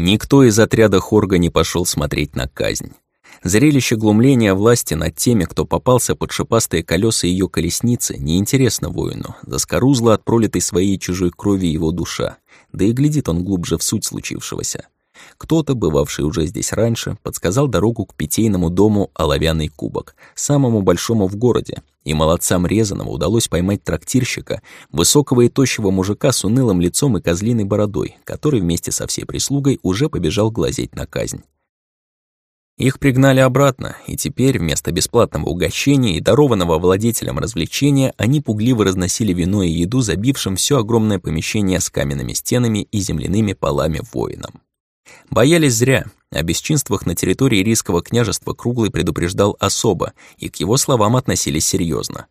Никто из отряда Хорга не пошел смотреть на казнь. Зрелище глумления власти над теми, кто попался под шипастые колеса ее колесницы, неинтересно воину, заскорузла от пролитой своей чужой крови его душа, да и глядит он глубже в суть случившегося. Кто-то, бывавший уже здесь раньше, подсказал дорогу к питейному дому «Оловянный кубок», самому большому в городе, и молодцам Резанова удалось поймать трактирщика, высокого и тощего мужика с унылым лицом и козлиной бородой, который вместе со всей прислугой уже побежал глазеть на казнь. Их пригнали обратно, и теперь вместо бесплатного угощения и дарованного владетелям развлечения они пугливо разносили вино и еду забившим все огромное помещение с каменными стенами и земляными полами воинам. Боялись зря. О бесчинствах на территории Рийского княжества Круглый предупреждал особо, и к его словам относились серьезно.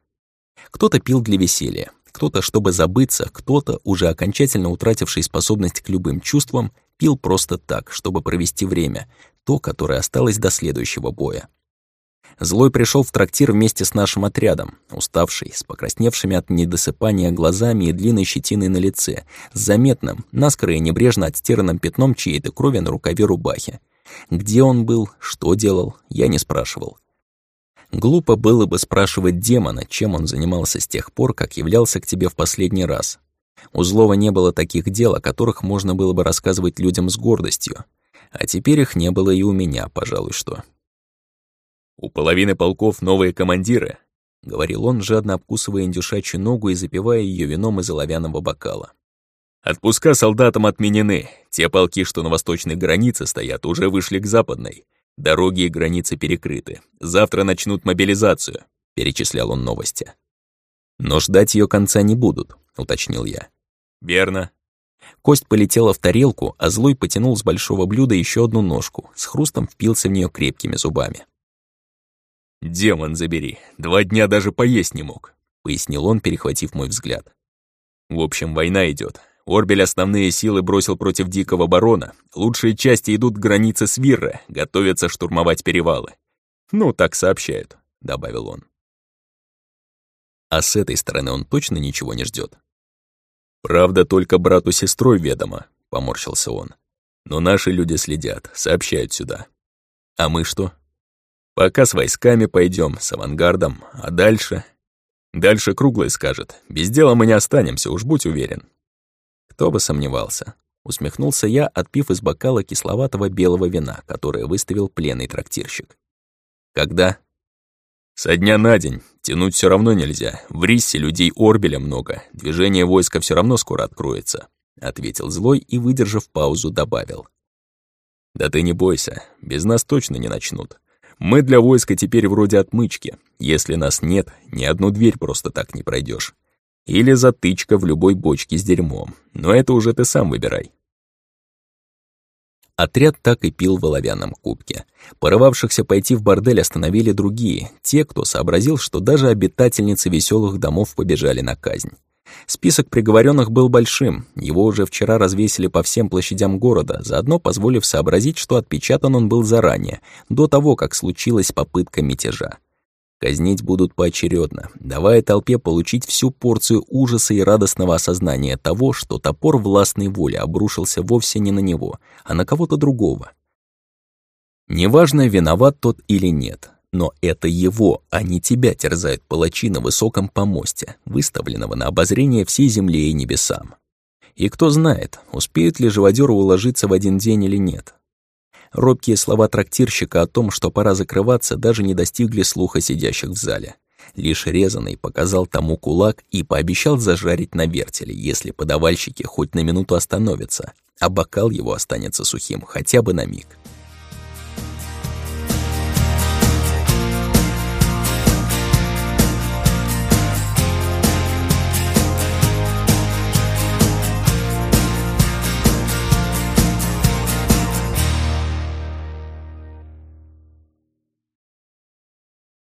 Кто-то пил для веселья, кто-то, чтобы забыться, кто-то, уже окончательно утративший способность к любым чувствам, пил просто так, чтобы провести время, то, которое осталось до следующего боя. Злой пришел в трактир вместе с нашим отрядом, уставший, с покрасневшими от недосыпания глазами и длинной щетиной на лице, с заметным, наскоро и небрежно отстиранным пятном чьей-то крови на рукаве рубахи. Где он был, что делал, я не спрашивал. Глупо было бы спрашивать демона, чем он занимался с тех пор, как являлся к тебе в последний раз. У Злого не было таких дел, о которых можно было бы рассказывать людям с гордостью. А теперь их не было и у меня, пожалуй, что. «У половины полков новые командиры», — говорил он, жадно обкусывая индюшачью ногу и запивая ее вином из оловянного бокала. «Отпуска солдатам отменены. Те полки, что на восточной границе стоят, уже вышли к западной. Дороги и границы перекрыты. Завтра начнут мобилизацию», — перечислял он новости. «Но ждать ее конца не будут», — уточнил я. «Верно». Кость полетела в тарелку, а Злой потянул с большого блюда еще одну ножку, с хрустом впился в нее крепкими зубами. «Демон забери, два дня даже поесть не мог», — пояснил он, перехватив мой взгляд. «В общем, война идет. Орбель основные силы бросил против Дикого Барона. Лучшие части идут к границе с Вирра, готовятся штурмовать перевалы. Ну, так сообщают», — добавил он. А с этой стороны он точно ничего не ждет. «Правда, только брату сестрой ведомо», — поморщился он. «Но наши люди следят, сообщают сюда». «А мы что?» Пока с войсками пойдем, с авангардом, а дальше... Дальше круглый скажет. Без дела мы не останемся, уж будь уверен. Кто бы сомневался. Усмехнулся я, отпив из бокала кисловатого белого вина, которое выставил пленный трактирщик. Когда? Со дня на день. Тянуть все равно нельзя. В Риссе людей Орбеля много. Движение войска все равно скоро откроется. Ответил злой и, выдержав паузу, добавил. Да ты не бойся, без нас точно не начнут. Мы для войска теперь вроде отмычки. Если нас нет, ни одну дверь просто так не пройдешь. Или затычка в любой бочке с дерьмом. Но это уже ты сам выбирай. Отряд так и пил в оловянном кубке. Порывавшихся пойти в бордель остановили другие, те, кто сообразил, что даже обитательницы веселых домов побежали на казнь. Список приговоренных был большим, его уже вчера развесили по всем площадям города, заодно позволив сообразить, что отпечатан он был заранее, до того, как случилась попытка мятежа. Казнить будут поочередно, давая толпе получить всю порцию ужаса и радостного осознания того, что топор властной воли обрушился вовсе не на него, а на кого-то другого. Неважно, виноват тот или нет, но это его, а не тебя терзают палачи на высоком помосте, выставленного на обозрение всей земле и небесам. И кто знает, успеют ли живодеры уложиться в один день или нет. Робкие слова трактирщика о том, что пора закрываться, даже не достигли слуха сидящих в зале. Лишь резанный показал тому кулак и пообещал зажарить на вертеле, если подавальщики хоть на минуту остановятся, а бокал его останется сухим хотя бы на миг.